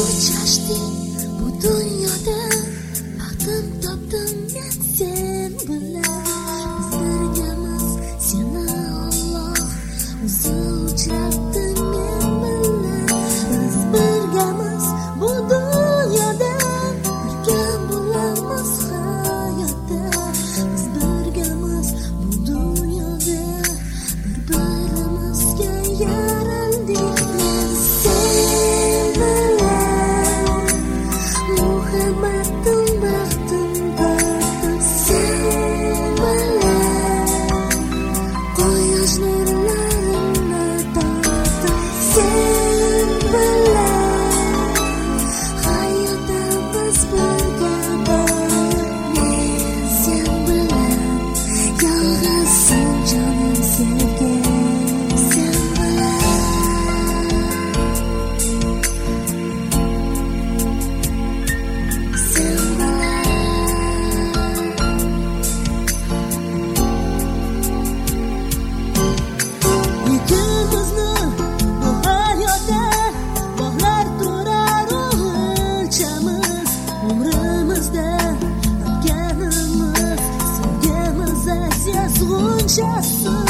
ko'z bu dunyoda baxtim topdim men sen bilan. 做假死。